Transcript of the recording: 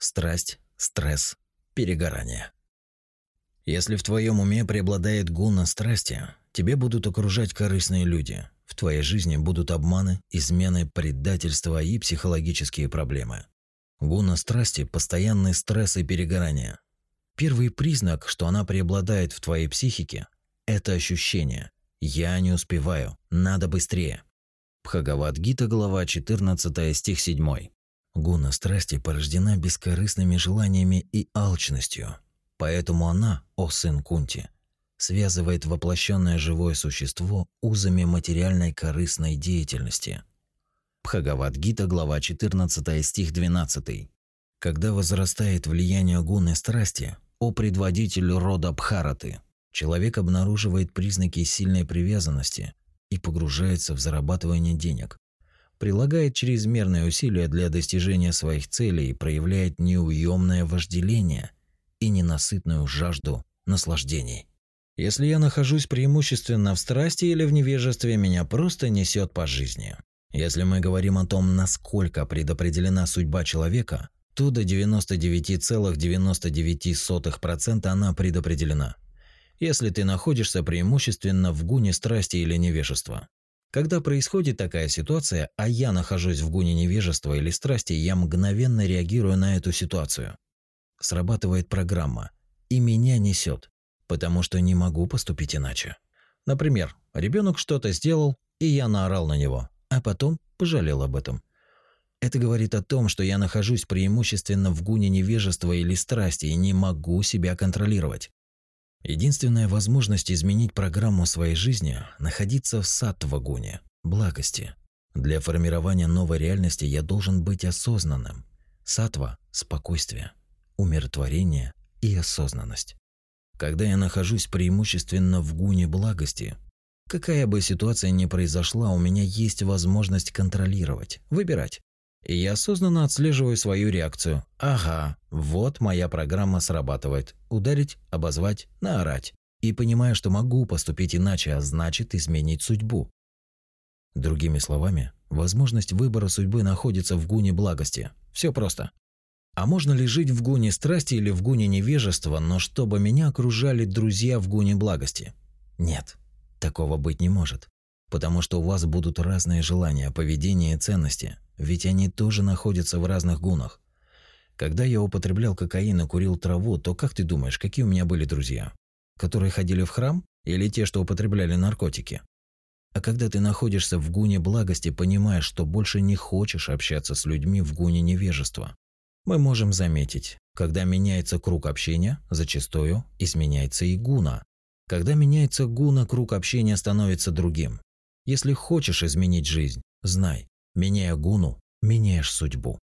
страсть, стресс, перегорание. Если в твоем уме преобладает гуна страсти, тебе будут окружать корыстные люди. В твоей жизни будут обманы, измены, предательства и психологические проблемы. Гуна страсти – постоянный стресс и перегорание. Первый признак, что она преобладает в твоей психике – это ощущение «я не успеваю, надо быстрее». Бхагавад-гита, глава 14, стих 7. Гуна страсти порождена бескорыстными желаниями и алчностью, поэтому она, о сын Кунти, связывает воплощенное живое существо узами материальной корыстной деятельности. Бхагавад-гита, глава 14, стих 12. Когда возрастает влияние гуны страсти, о предводитель рода Бхараты, человек обнаруживает признаки сильной привязанности и погружается в зарабатывание денег, прилагает чрезмерные усилия для достижения своих целей и проявляет неуемное вожделение и ненасытную жажду наслаждений. Если я нахожусь преимущественно в страсти или в невежестве, меня просто несет по жизни. Если мы говорим о том, насколько предопределена судьба человека, то до 99,99% она предопределена если ты находишься преимущественно в гуне страсти или невежества. Когда происходит такая ситуация, а я нахожусь в гуне невежества или страсти, я мгновенно реагирую на эту ситуацию. Срабатывает программа, и меня несет, потому что не могу поступить иначе. Например, ребенок что-то сделал, и я наорал на него, а потом пожалел об этом. Это говорит о том, что я нахожусь преимущественно в гуне невежества или страсти и не могу себя контролировать. Единственная возможность изменить программу своей жизни – находиться в саттвагуне, благости. Для формирования новой реальности я должен быть осознанным. Сатва – спокойствие, умиротворение и осознанность. Когда я нахожусь преимущественно в гуне благости, какая бы ситуация ни произошла, у меня есть возможность контролировать, выбирать, я осознанно отслеживаю свою реакцию. Ага, вот моя программа срабатывает. Ударить, обозвать, наорать. И понимаю, что могу поступить иначе, а значит изменить судьбу. Другими словами, возможность выбора судьбы находится в гуне благости. Все просто. А можно ли жить в гуне страсти или в гуне невежества, но чтобы меня окружали друзья в гуне благости? Нет, такого быть не может. Потому что у вас будут разные желания, поведение и ценности – ведь они тоже находятся в разных гунах. Когда я употреблял кокаин и курил траву, то как ты думаешь, какие у меня были друзья? Которые ходили в храм или те, что употребляли наркотики? А когда ты находишься в гуне благости, понимаешь, что больше не хочешь общаться с людьми в гуне невежества. Мы можем заметить, когда меняется круг общения, зачастую изменяется и гуна. Когда меняется гуна, круг общения становится другим. Если хочешь изменить жизнь, знай, Меняя гуну, меняешь судьбу.